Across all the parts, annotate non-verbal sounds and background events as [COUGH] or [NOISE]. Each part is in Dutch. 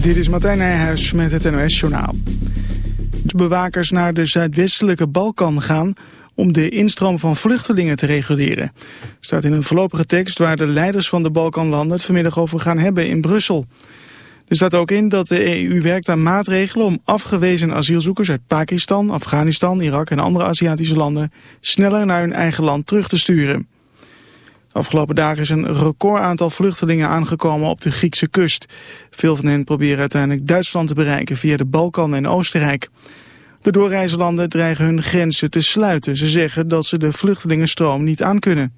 Dit is Martijn Nijhuis met het NOS-journaal. Bewakers naar de zuidwestelijke Balkan gaan om de instroom van vluchtelingen te reguleren. Staat in een voorlopige tekst waar de leiders van de Balkanlanden het vanmiddag over gaan hebben in Brussel. Er staat ook in dat de EU werkt aan maatregelen om afgewezen asielzoekers uit Pakistan, Afghanistan, Irak en andere Aziatische landen sneller naar hun eigen land terug te sturen. Afgelopen dagen is een record aantal vluchtelingen aangekomen op de Griekse kust. Veel van hen proberen uiteindelijk Duitsland te bereiken via de Balkan en Oostenrijk. De doorreislanden dreigen hun grenzen te sluiten. Ze zeggen dat ze de vluchtelingenstroom niet aankunnen.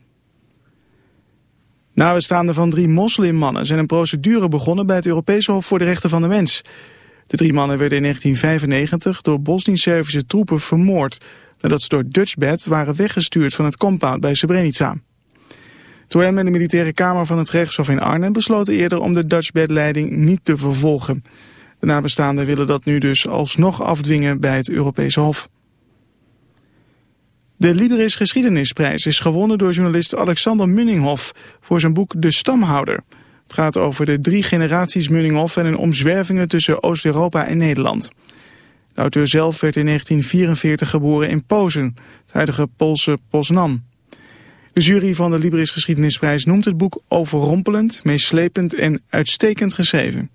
Nabestaanden van drie moslimmannen zijn een procedure begonnen bij het Europese Hof voor de Rechten van de Mens. De drie mannen werden in 1995 door Bosnisch-Servische troepen vermoord... nadat ze door Dutchbed waren weggestuurd van het compound bij Srebrenica. Toen en de militaire kamer van het rechtshof in Arnhem besloten eerder om de Dutchbed-leiding niet te vervolgen. De nabestaanden willen dat nu dus alsnog afdwingen bij het Europese Hof. De Liberis Geschiedenisprijs is gewonnen door journalist Alexander Munninghoff voor zijn boek De Stamhouder. Het gaat over de drie generaties Munninghoff en hun omzwervingen tussen Oost-Europa en Nederland. De auteur zelf werd in 1944 geboren in Pozen, het huidige Poolse Poznan. De jury van de Liberis Geschiedenisprijs noemt het boek overrompelend, meeslepend en uitstekend geschreven.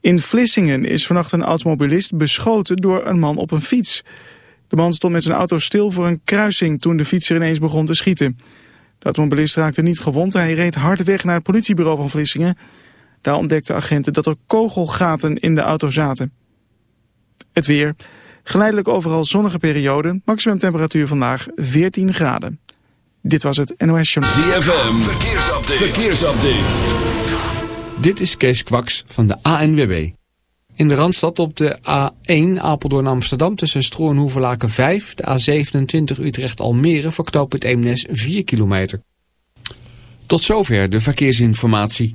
In Vlissingen is vannacht een automobilist beschoten door een man op een fiets. De man stond met zijn auto stil voor een kruising toen de fietser ineens begon te schieten. De automobilist raakte niet gewond, hij reed hard weg naar het politiebureau van Vlissingen. Daar ontdekten agenten dat er kogelgaten in de auto zaten. Het weer. Geleidelijk overal zonnige periode. Maximum temperatuur vandaag 14 graden. Dit was het NOS Journal. ZFM. Verkeersupdate. Verkeersupdate. Dit is Kees Kwaks van de ANWB. In de Randstad op de A1 Apeldoorn-Amsterdam tussen Stroen en Hoevelaken 5. De A27 Utrecht-Almere verknoopt het Eemnes 4 kilometer. Tot zover de verkeersinformatie.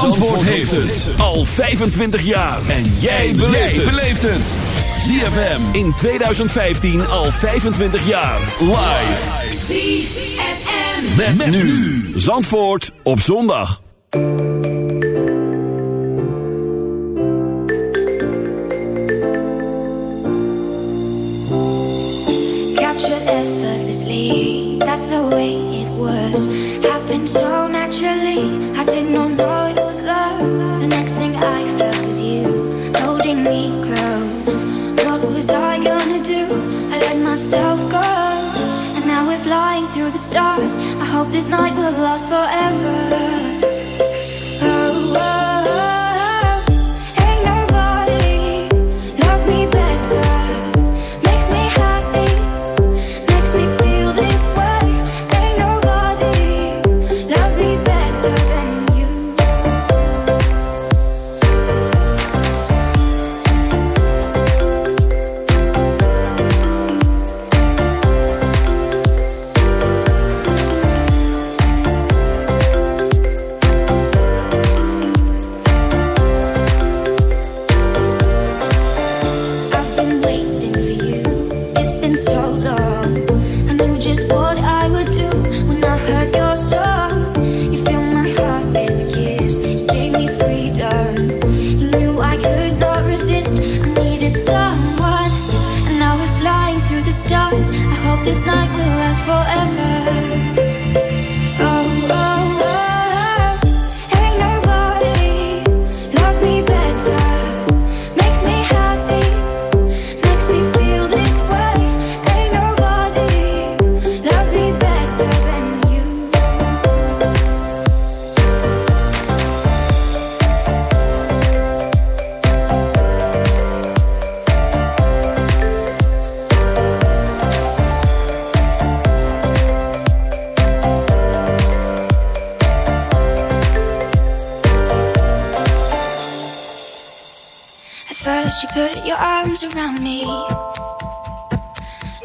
Zandvoort heeft het al 25 jaar. En jij beleeft het. ZFM in 2015 al 25 jaar. Live. ZFM. Met, met nu. Zandvoort op zondag. Captured effortlessly, that's the way it was. Happened so naturally,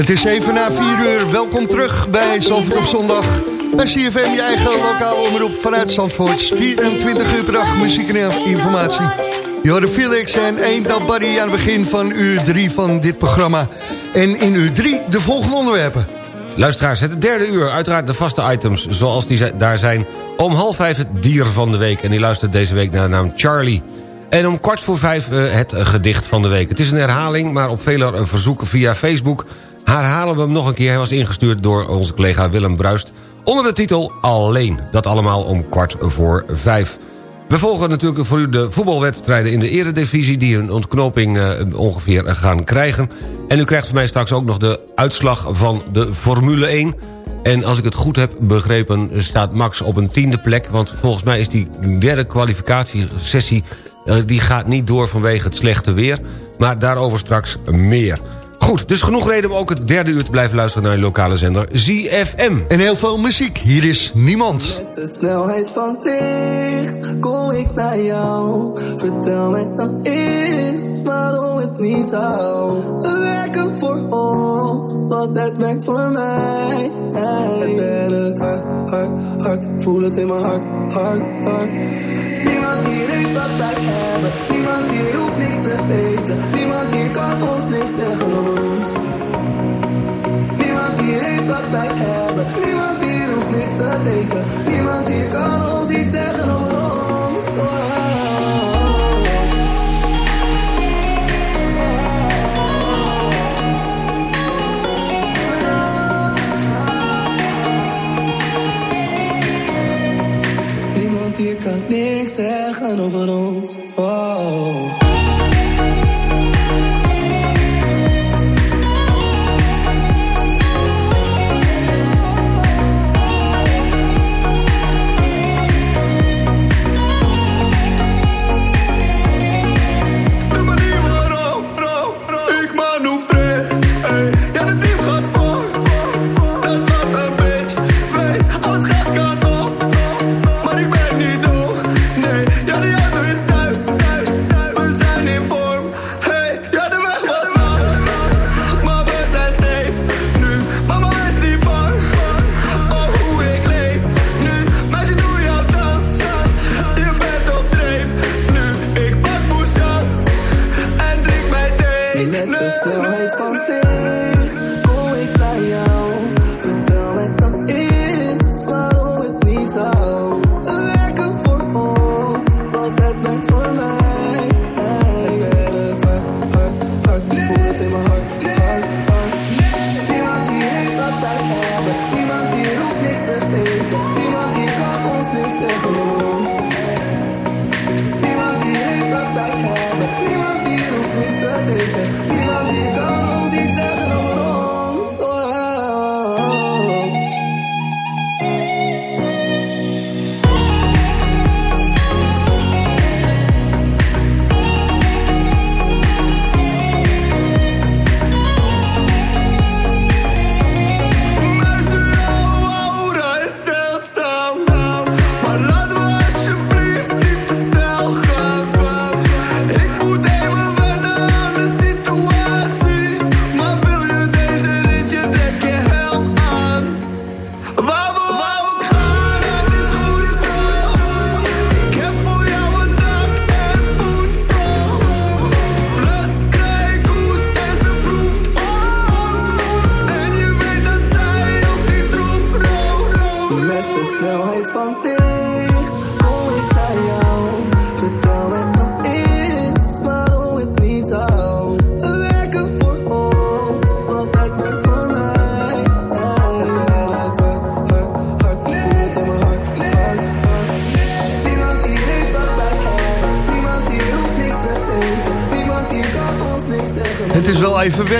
Het is even na 4 uur. Welkom terug bij Zandvoort op zondag. Bij CFM, je eigen lokale omroep vanuit Zandvoort. 24 uur per dag muziek en informatie. Jorde Felix en Ain't Nobody aan het begin van uur 3 van dit programma. En in uur 3 de volgende onderwerpen. Luisteraars, het derde uur, uiteraard de vaste items zoals die daar zijn. Om half vijf het dier van de week. En die luistert deze week naar de naam Charlie. En om kwart voor vijf eh, het eh, gedicht van de week. Het is een herhaling, maar op vele verzoeken via Facebook... herhalen we hem nog een keer. Hij was ingestuurd door onze collega Willem Bruist... onder de titel Alleen. Dat allemaal om kwart voor vijf. We volgen natuurlijk voor u de voetbalwedstrijden in de eredivisie... die een ontknoping eh, ongeveer gaan krijgen. En u krijgt van mij straks ook nog de uitslag van de Formule 1... En als ik het goed heb begrepen staat Max op een tiende plek... want volgens mij is die derde kwalificatiesessie... eh, die gaat niet door vanwege het slechte weer. Maar daarover straks meer. Goed, dus genoeg reden om ook het derde uur te blijven luisteren... naar je lokale zender ZFM. En heel veel muziek. Hier is niemand. Met de snelheid van licht kom ik naar jou. Vertel mij dan eens waarom het niet zou werken voor ons, want het werkt voor mij. Het werkt hard, hard, hard. Ik voel het in mijn hart, hart, hart. Niemand hier heeft wat wij hebben. Niemand hier hoeft niks te weten. Niemand hier kan ons niks zeggen over ons. Niemand hier heeft wat wij hebben. Niemand hier hoeft niks te denken. Niemand hier kan ons iets zeggen over ons. Oh. Zeggen over ons. Oh.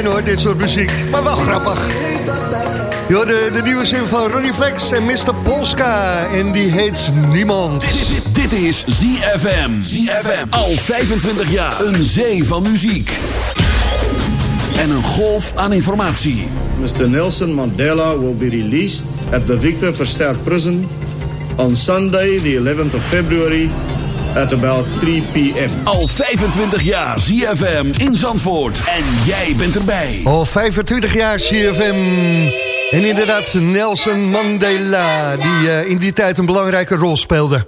Hoor, dit soort muziek. Maar wel grappig. Yo, de, de nieuwe zin van Ronnie Flex en Mr. Polska. En die heet Niemand. Dit, dit is ZFM. ZFM. Al 25 jaar. Een zee van muziek. En een golf aan informatie. Mr. Nelson Mandela will be released at the Victor Verster Prison on Sunday, the 11th of February, at about 3 p.m. Al 25 jaar ZFM in Zandvoort. En jij bent erbij. Al 25 jaar CFM. En inderdaad Nelson Mandela, die eh, in die tijd een belangrijke rol speelde.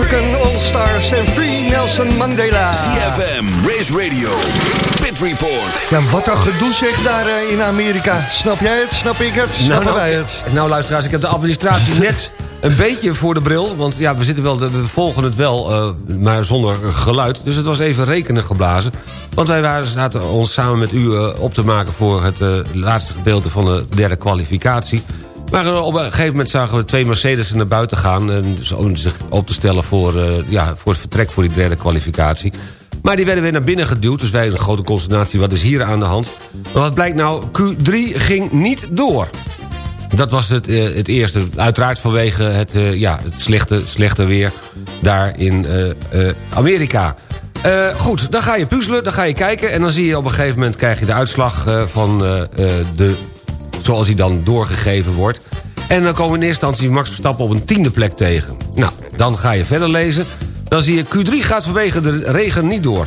African All-Stars en Free Nelson Mandela. CFM, Race Radio, Pit Report. Ja, wat een gedoe zeg daar eh, in Amerika. Snap jij het? Snap ik het? Snappen nou, wij het? Nou luisteraars, ik heb de administratie [LAUGHS] net een beetje voor de bril. Want ja, we, zitten wel, we volgen het wel, eh, maar zonder geluid. Dus het was even rekenen geblazen. Want wij waren, zaten ons samen met u eh, op te maken... voor het eh, laatste gedeelte van de derde kwalificatie. Maar eh, op een gegeven moment zagen we twee Mercedes naar buiten gaan... En dus om zich op te stellen voor, eh, ja, voor het vertrek voor die derde kwalificatie. Maar die werden weer naar binnen geduwd. Dus wij een grote consternatie. Wat is hier aan de hand? Maar wat blijkt nou? Q3 ging niet door. Dat was het, eh, het eerste. Uiteraard vanwege het, eh, ja, het slechte, slechte weer daar in eh, eh, Amerika. Eh, goed, dan ga je puzzelen, dan ga je kijken... en dan zie je op een gegeven moment krijg je de uitslag eh, van eh, eh, de... zoals die dan doorgegeven wordt. En dan komen we in eerste instantie Max Verstappen op een tiende plek tegen. Nou, dan ga je verder lezen. Dan zie je Q3 gaat vanwege de regen niet door.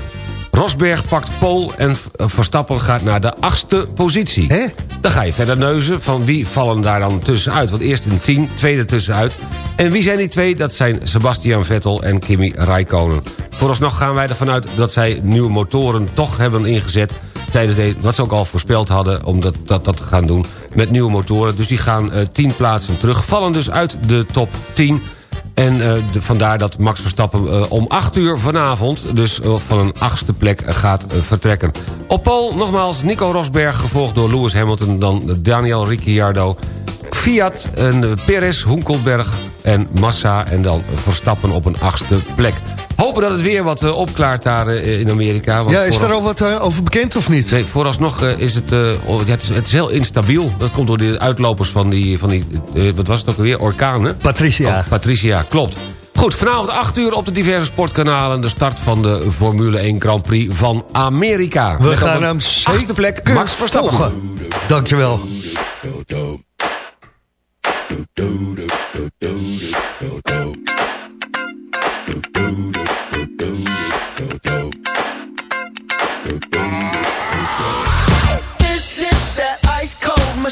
Rosberg pakt pole en Verstappen gaat naar de achtste positie. Hè? Dan ga je verder neuzen van wie vallen daar dan tussenuit. Want eerst in 10, tweede tussenuit. En wie zijn die twee? Dat zijn Sebastian Vettel en Kimi Räikkönen. Vooralsnog gaan wij ervan uit dat zij nieuwe motoren toch hebben ingezet... tijdens deze, wat ze ook al voorspeld hadden om dat, dat, dat te gaan doen... met nieuwe motoren. Dus die gaan eh 10 plaatsen terug. Vallen dus uit de top 10... En eh, de- vandaar dat Max Verstappen eh, om 8 uur vanavond... dus eh, van een achtste plek gaat eh, vertrekken. Op pole nogmaals Nico Rosberg, gevolgd door Lewis Hamilton... dan Daniel Ricciardo, Fiat, en, eh, Perez, Hunkelberg en Massa... en dan Verstappen op een achtste plek. Hopen dat het weer wat eh, opklaart daar eh, in Amerika. want Ja, is vooraf- daar al wat eh, over bekend of niet? Nee, vooralsnog eh, is het, eh, oh, ja, het, is, het is heel instabiel. Dat komt door de uitlopers van die, van die eh, wat was het ook alweer, orkanen? Patricia. Oh, Patricia, klopt. Goed, vanavond 8 uur op de diverse sportkanalen... de start van de Formule 1 Grand Prix van Amerika. We Met gaan hem achtste plek Max Verstappen. volgen. Dankjewel.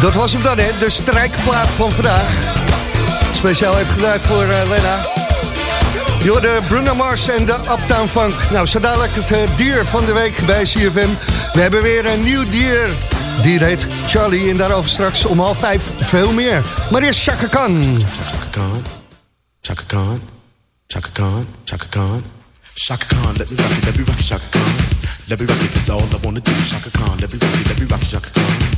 Dat was hem dan, hè? De strijkplaat van vandaag. Speciaal even gedraaid voor eh, Lena. Door de Bruno Mars en de Uptown Funk. Nou, zo dadelijk het eh, dier van de week bij CFM. We hebben weer een nieuw dier. Dier heet Charlie en daarover straks om half vijf veel meer. Maar eerst Chaka Khan. Khan, Chaka Khan, Chaka Khan, Chaka Khan. Chaka Khan, let me rock it, let me rock it, Chaka Khan. Let me rock it, that's all I wanna do. Chaka Khan, let me rock it, let me rock it, Chaka Khan.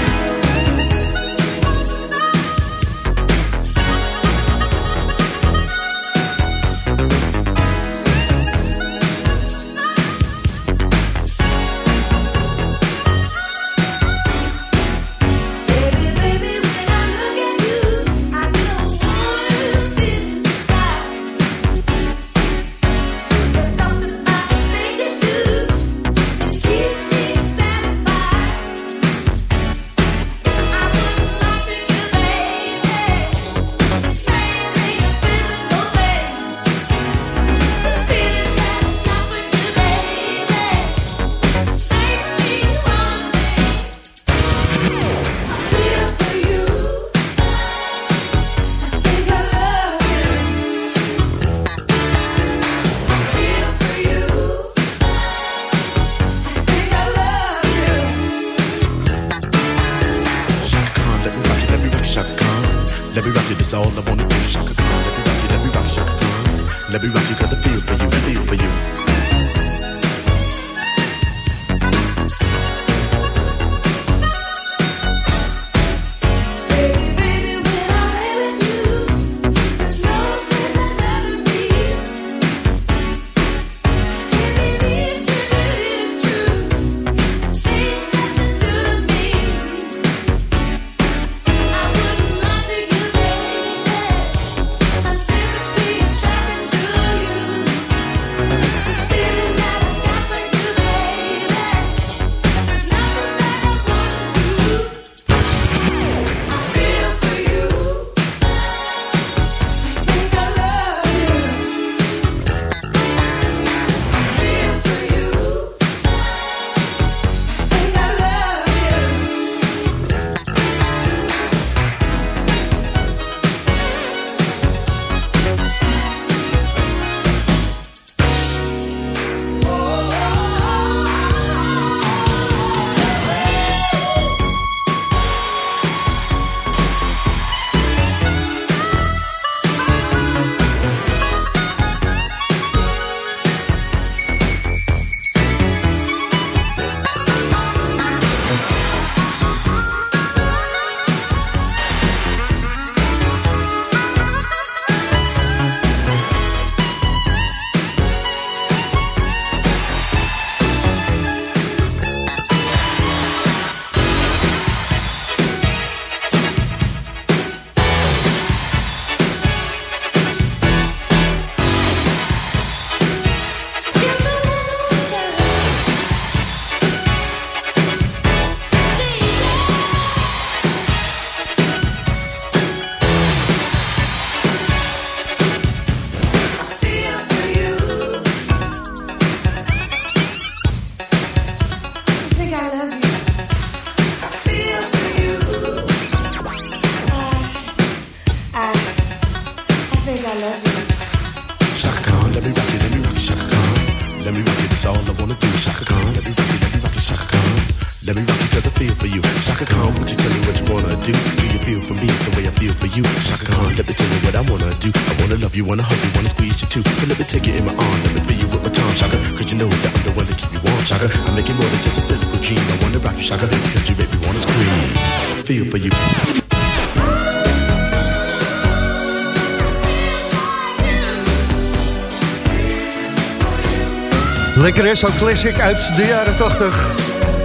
Lekker is classic uit de jaren 80.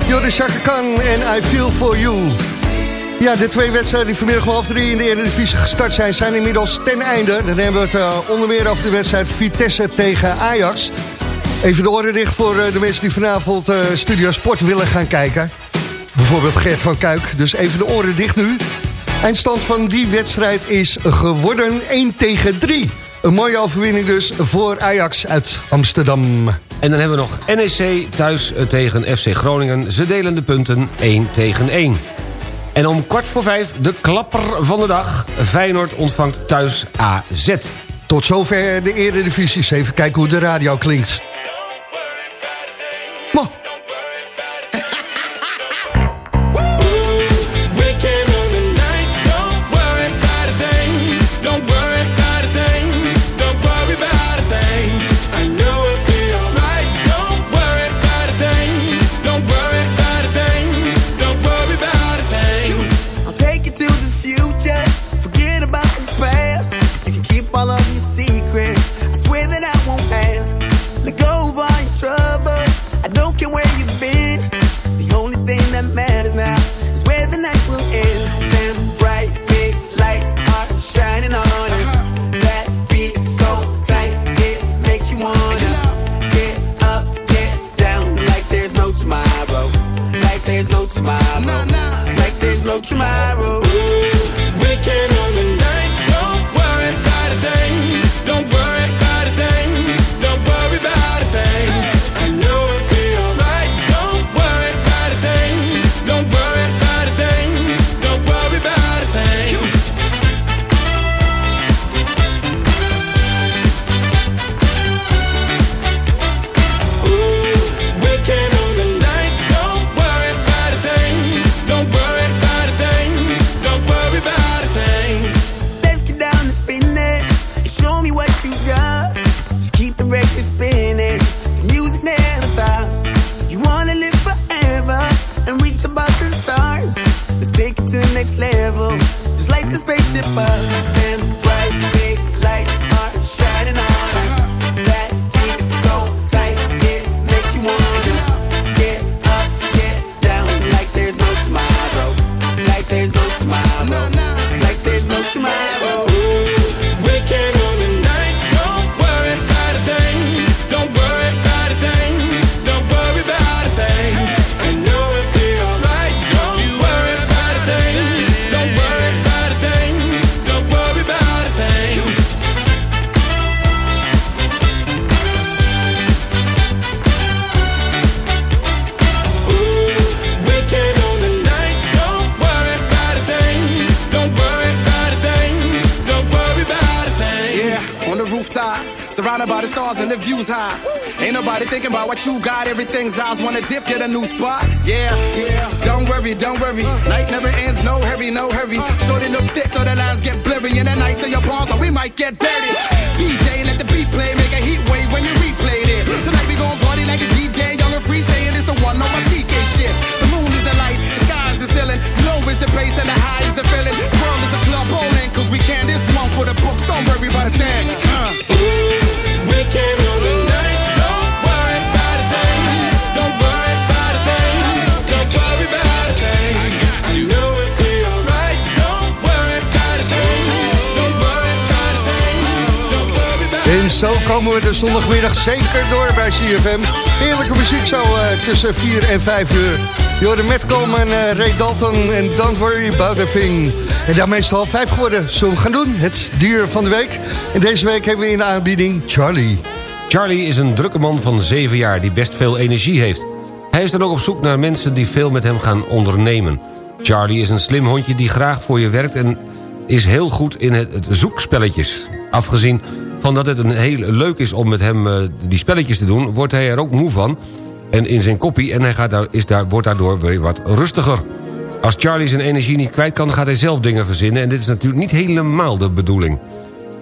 Jordi Chaka en I Feel For You. Ja, de twee wedstrijden die vanmiddag om half drie in de Eredivisie gestart zijn... zijn inmiddels ten einde. Dan hebben we het uh, onder meer over de wedstrijd Vitesse tegen Ajax. Even de oren dicht voor eh, de mensen die vanavond uh, Studio Sport willen gaan kijken. Bijvoorbeeld Gert van Kuik. Dus even de oren dicht nu. Eindstand van die wedstrijd is geworden 1 tegen 3. Een mooie overwinning dus voor Ajax uit Amsterdam. En dan hebben we nog NEC thuis eh, tegen FC Groningen. Ze delen de punten 1 tegen 1. En om kwart voor vijf de klapper van de dag. Feyenoord ontvangt thuis AZ. Tot zover de Eredivisie. Even kijken hoe de radio klinkt. komen we de zondagmiddag zeker door bij CFM. Heerlijke muziek zo eh, tussen 4 en 5 uur. Jorden met en eh, Ray Dalton en Don't Worry About A Thing. En daarmee is het half vijf geworden. Zullen we gaan doen? Het dier van de week. En deze week hebben we in aanbieding Charlie. Charlie is een drukke man van 7 jaar die best veel energie heeft. Hij is dan ook op zoek naar mensen die veel met hem gaan ondernemen. Charlie is een slim hondje die graag voor je werkt en is heel goed in het zoekspelletjes. Afgezien van dat het een heel leuk is om met hem eh, die spelletjes te doen... wordt hij er ook moe van en in zijn koppie... en hij gaat daar, is daar, wordt daardoor weer wat rustiger. Als Charlie zijn energie niet kwijt kan, gaat hij zelf dingen verzinnen... en dit is natuurlijk niet helemaal de bedoeling.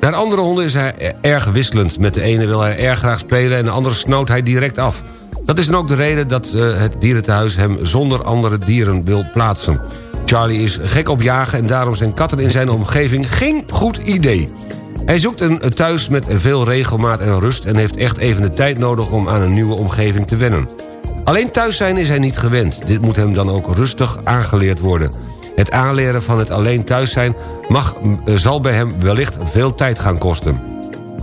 Naar andere honden is hij erg wisselend. Met de ene wil hij erg graag spelen en de andere snoot hij direct af. Dat is dan ook de reden dat uh, het dierentehuis hem zonder andere dieren wil plaatsen. Charlie is gek op jagen en daarom zijn katten in zijn omgeving geen goed idee. Hij zoekt een thuis met veel regelmaat en rust... en heeft echt even de tijd nodig om aan een nieuwe omgeving te wennen. Alleen thuis zijn is hij niet gewend. Dit moet hem dan ook rustig aangeleerd worden. Het aanleren van het alleen thuis zijn mag, eh, zal bij hem wellicht veel tijd gaan kosten.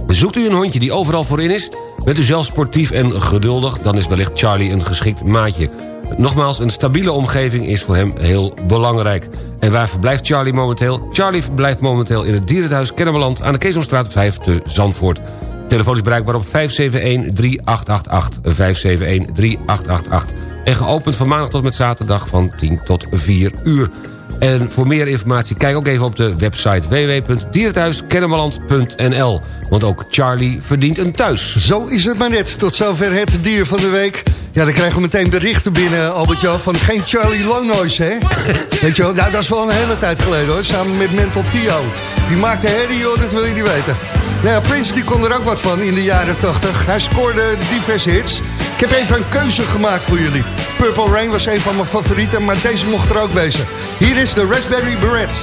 Zoekt u een hondje die overal voorin is? Bent u zelf sportief en geduldig? Dan is wellicht Charlie een geschikt maatje. Nogmaals, een stabiele omgeving is voor hem heel belangrijk. En waar verblijft Charlie momenteel? Charlie verblijft momenteel in het dierenthuis Kennemerland... aan de Keesomstraat 5 te Zandvoort. Telefoon is bereikbaar op 571-3888. 571-3888. En geopend van maandag tot met zaterdag van 10 tot 4 uur. En voor meer informatie kijk ook even op de website www.dierenthuiskennemerland.nl. Want ook Charlie verdient een thuis. Zo is het maar net. Tot zover het dier van de week. Ja, dan krijgen we meteen berichten binnen, Albert-Jan, van geen Charlie Longnoise, hè? Weet je wel, nou, dat is wel een hele tijd geleden, hoor. Samen met Mental Tio. Die maakte herrie, joh, dat wil je niet weten. Nou ja, Prince die kon er ook wat van in de jaren 80. Hij scoorde diverse hits. Ik heb even een keuze gemaakt voor jullie. Purple Rain was een van mijn favorieten, maar deze mocht er ook wezen. Hier is de Raspberry Berets.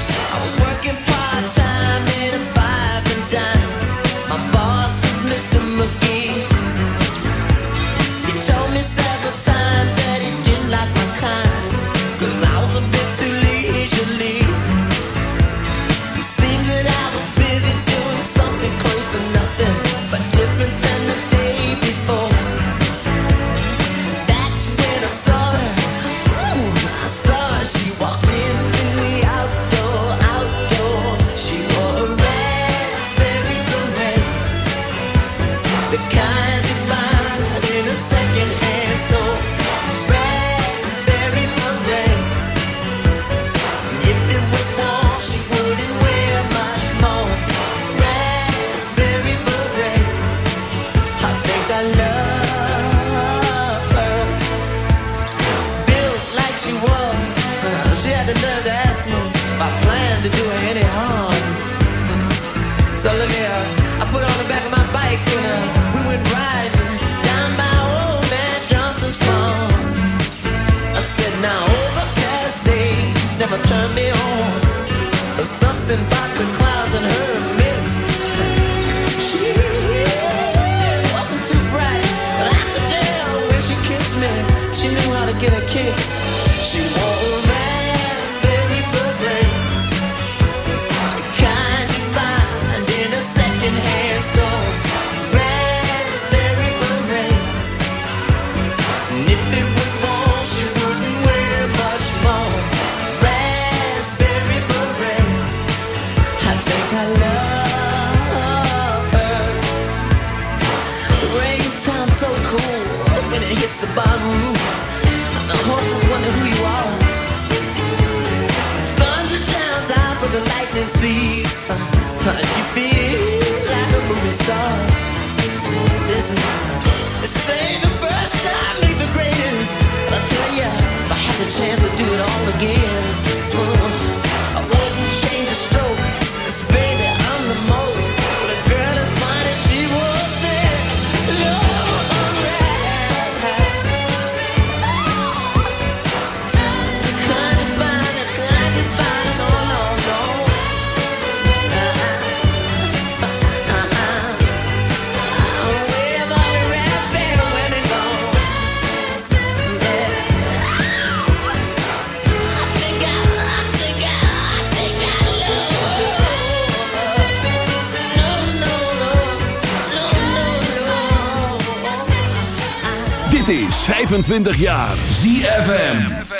something the clouds and her is 25 jaar ZFM.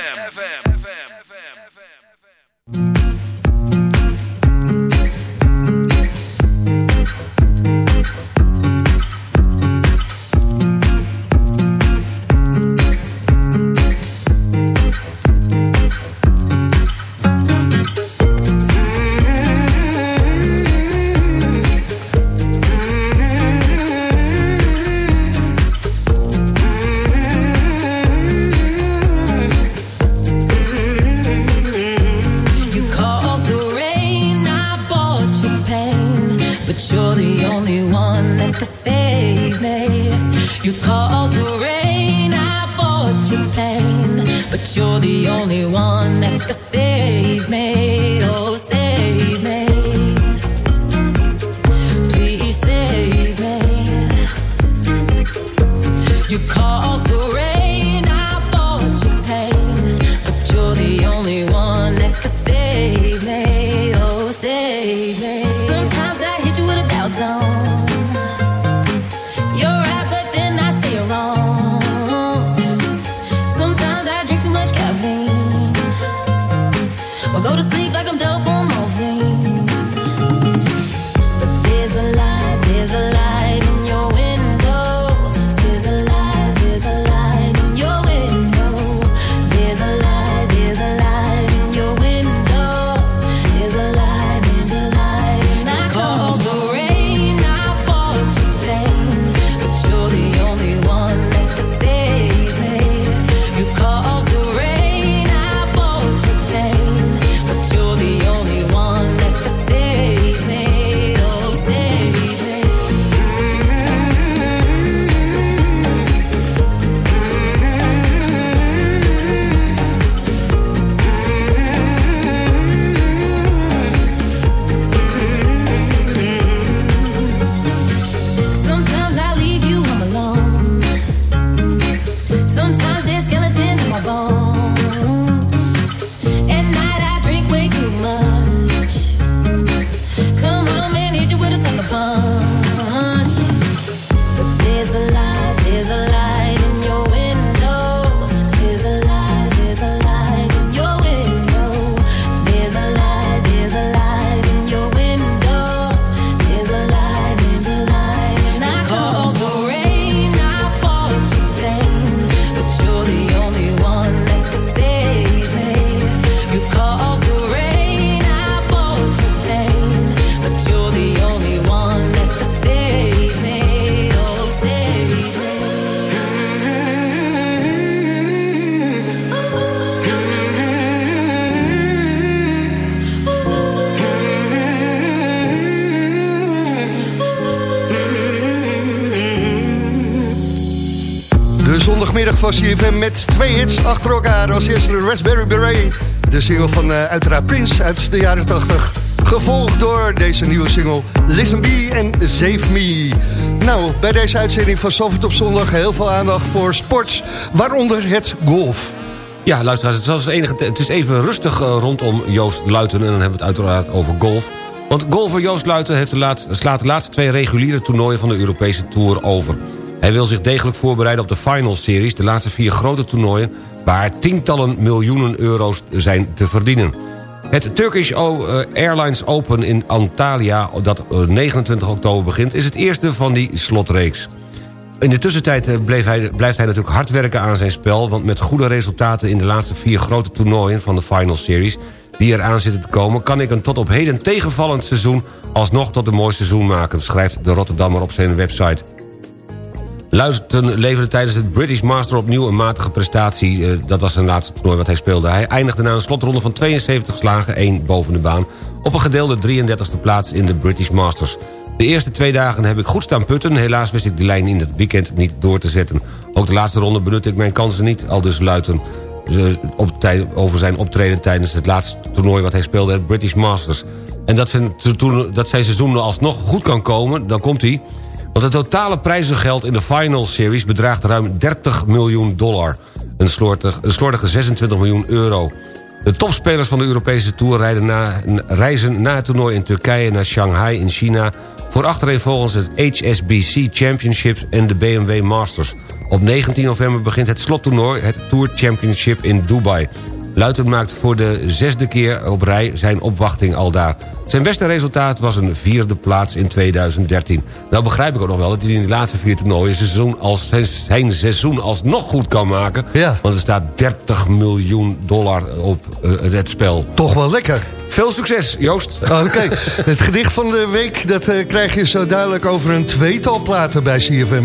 CFM met twee hits achter elkaar. Als eerste de Raspberry Beret. De single van eh, uiteraard Prince uit de jaren 80. Gevolgd door deze nieuwe single Listen Be en Save Me. Nou, bij deze uitzending van Zalvert op zondag heel veel aandacht voor sports. Waaronder het golf. Ja, luisteraars, het, was enige, het is even rustig eh, rondom Joost Luiten... en dan hebben we het uiteraard over golf. Want golfer Joost Luiten heeft de slaat de laatste twee reguliere toernooien... van de Europese Tour over. Hij wil zich degelijk voorbereiden op de Final Series... de laatste vier grote toernooien... waar tientallen miljoenen euro's zijn te verdienen. Het Turkish eh, Airlines Open in Antalya, dat eh, 29 oktober begint... is het eerste van die slotreeks. In de tussentijd eh, bleef hij, blijft hij natuurlijk hard werken aan zijn spel... want met goede resultaten in de laatste vier grote toernooien van de Final Series... die eraan zitten te komen... kan ik een tot op heden tegenvallend seizoen... alsnog tot een mooi seizoen maken, schrijft de Rotterdammer op zijn website. Luisteren leverde tijdens het British Master opnieuw een matige prestatie. Eh, dat was zijn laatste toernooi wat hij speelde. Hij eindigde na een slotronde van 72 slagen, 1 boven de baan... op een gedeelde 33e plaats in de British Masters. De eerste twee dagen heb ik goed staan putten. Helaas wist ik de lijn in het weekend niet door te zetten. Ook de laatste ronde benutte ik mijn kansen niet, al dus luiten. Tijd, over zijn optreden tijdens het laatste toernooi wat hij speelde... het British Masters. En dat zijn, dat zijn seizoen alsnog goed kan komen, dan komt hij... Want het totale prijzengeld in de Final Series bedraagt ruim 30 miljoen dollar. Een een slordige 26 miljoen euro. De topspelers van de Europese Tour reizen na het toernooi in Turkije naar Shanghai in China... voor achtereenvolgens het HSBC Championships en de BMW Masters. Op 19 november begint het slottoernooi, het Tour Championship in Dubai. Luiten maakt voor de zesde keer op rij zijn opwachting al daar. Zijn beste resultaat was een vierde plaats in 2013. Nou begrijp ik ook nog wel dat hij in de laatste vier toernooien... zijn seizoen, als, zijn, zijn seizoen alsnog goed kan maken. Ja. Want er staat 30 miljoen dollar op eh, het spel. Toch wel lekker. Veel succes, Joost. Oké, [LAUGHS] het gedicht van de week... dat eh, krijg je zo duidelijk over een tweetal platen bij CFM.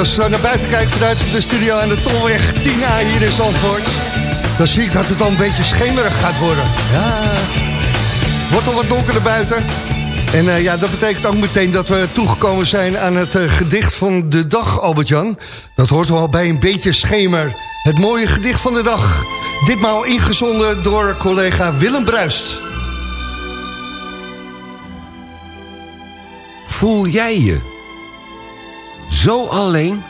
Als ik naar buiten kijk vanuit de studio aan de Tolweg 10A hier in Zandvoort... dan zie ik dat het al een beetje schemerig gaat worden. Ja, wordt al wat donkerder buiten. En eh, ja, dat betekent ook meteen dat we toegekomen zijn aan het eh, gedicht van de dag, Albert-Jan. Dat hoort wel bij een beetje schemer. Het mooie gedicht van de dag. Ditmaal ingezonden door collega Willem Bruist. Voel jij je zo alleen?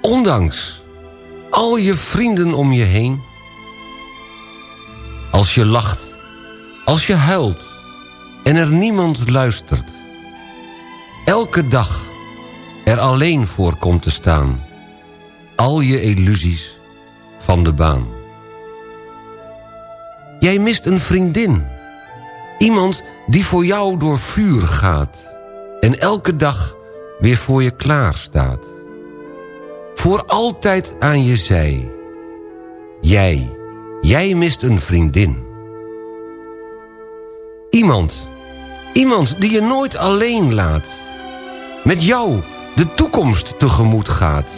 Ondanks al je vrienden om je heen? Als je lacht, als je huilt en er niemand luistert. Elke dag er alleen voor komt te staan. Al je illusies van de baan. Jij mist een vriendin. Iemand die voor jou door vuur gaat. En elke dag weer voor je klaar staat. Voor altijd aan je zij. Jij, jij mist een vriendin. Iemand, iemand die je nooit alleen laat. Met jou de toekomst tegemoet gaat.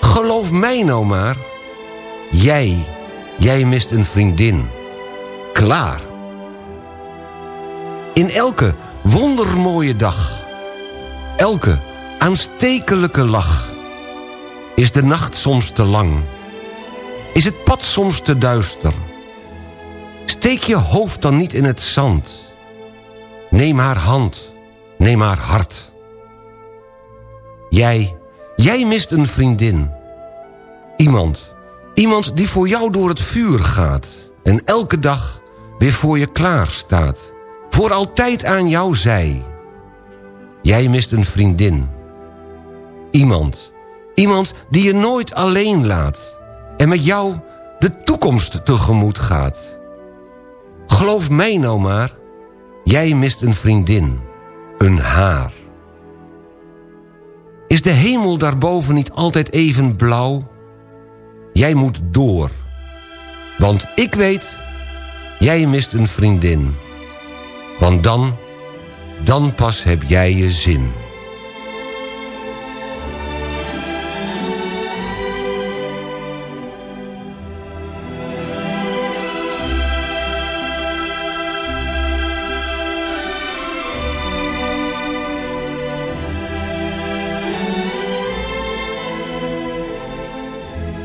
Geloof mij nou maar. Jij, jij mist een vriendin. Klaar. In elke wondermooie dag. Elke aanstekelijke lach. Is de nacht soms te lang. Is het pad soms te duister. Steek je hoofd dan niet in het zand. Neem haar hand, neem haar hart. Jij, jij mist een vriendin. Iemand, iemand die voor jou door het vuur gaat... en elke dag weer voor je klaar staat. Voor altijd aan jou zij. Jij mist een vriendin. Iemand, iemand die je nooit alleen laat... en met jou de toekomst tegemoet gaat. Geloof mij nou maar, jij mist een vriendin, een haar. Is de hemel daarboven niet altijd even blauw? Jij moet door. Want ik weet, jij mist een vriendin. Want dan, dan pas heb jij je zin.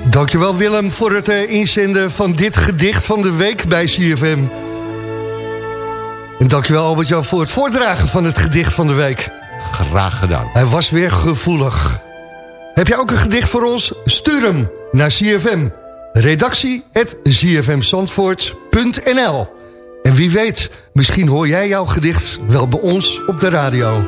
Dankjewel Willem voor het eh, inzenden van dit gedicht van de week bij CFM. En dankjewel Albert-Jan voor het voordragen van het gedicht van de week. Graag gedaan. Hij was weer gevoelig. Heb jij ook een gedicht voor ons? Stuur hem naar CFM. Redactie En wie weet, misschien hoor jij jouw gedicht wel bij ons op de radio.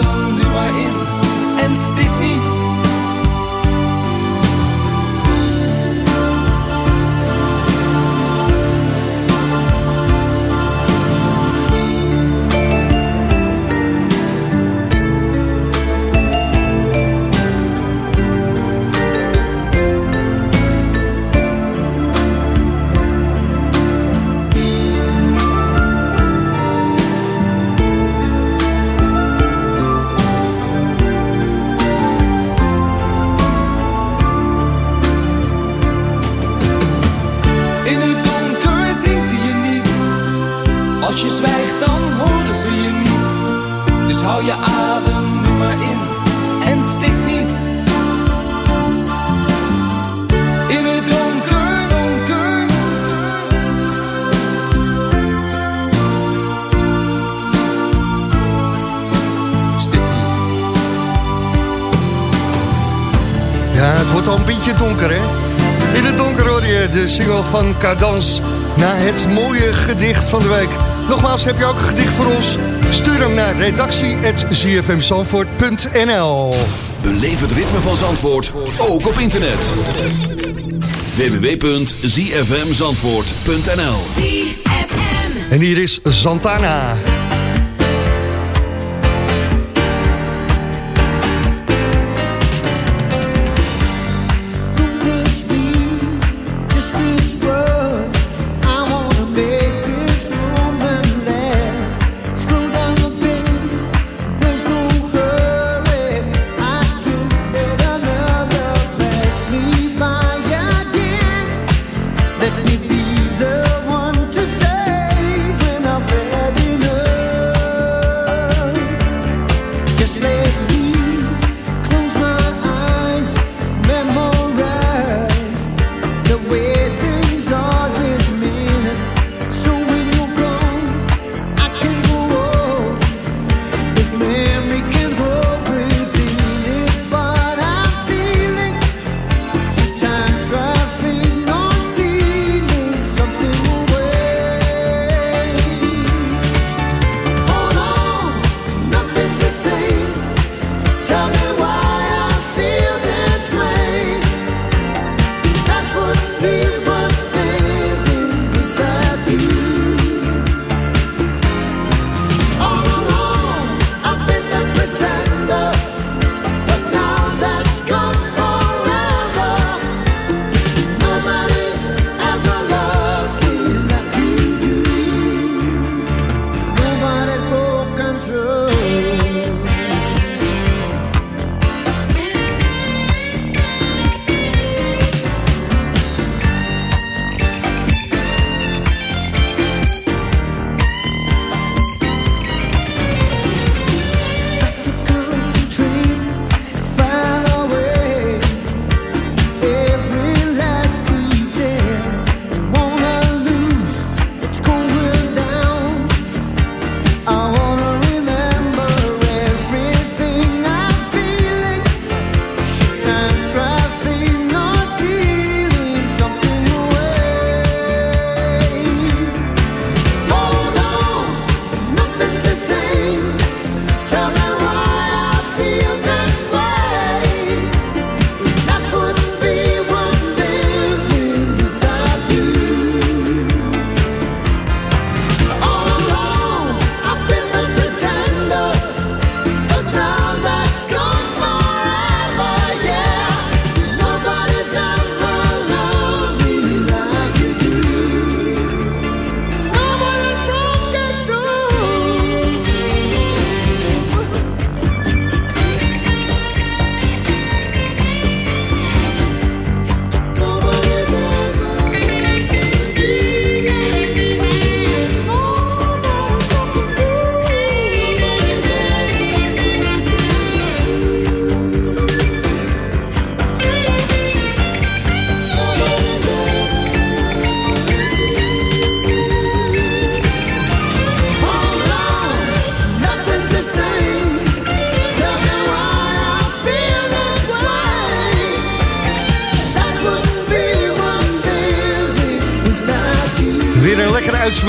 Als je zwijgt dan horen ze je niet. Dus hou je adem nu maar in en stik niet. In het donker, donker. Stik niet. Ja, het wordt al een beetje donker, hè? In het donker hoor je de single van Cadans na het mooie gedicht van de week. Nogmaals, heb je ook een gedicht voor ons? Stuur hem naar redactie.zfmzandvoort.nl Beleef het ritme van Zandvoort, ook op internet. www.zfmzandvoort.nl En hier is Santana.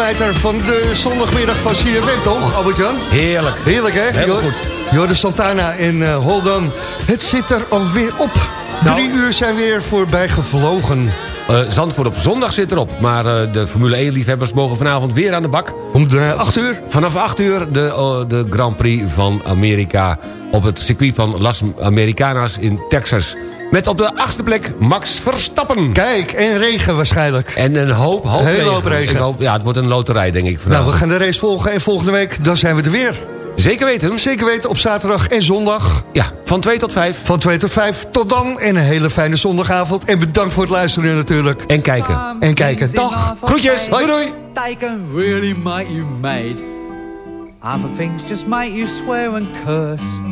Uitsmijter van de zondagmiddag van CFM, toch, Albert-Jan? Heerlijk. Heerlijk, hè? Jor- goed. Santana en eh Hold On. Het zit er alweer op. Nou. Drie uur zijn weer voorbij gevlogen. Eh, Zandvoort op zondag zit erop. Maar eh, de Formule 1-liefhebbers mogen vanavond weer aan de bak. Om de 8 uur? Vanaf 8 uur de, eh, de Grand Prix van Amerika... op het circuit van Las Americanas in Texas. Met op de achtste plek Max Verstappen. Kijk, en regen waarschijnlijk. En een hoop, hoop regen. hoop regen. Hoop- ja, het wordt een loterij, denk ik. Nou, we gaan de race volgen en volgende week dan zijn we er weer. Zeker weten. Zeker weten op zaterdag en zondag. Ja, van 2 tot 5. Van 2 tot 5. Tot dan en een hele fijne zondagavond. En bedankt voor het luisteren natuurlijk. En kijken. En kijken. Dag. Groetjes. Doei doei. They can really make you. Other things just make you swear and curse.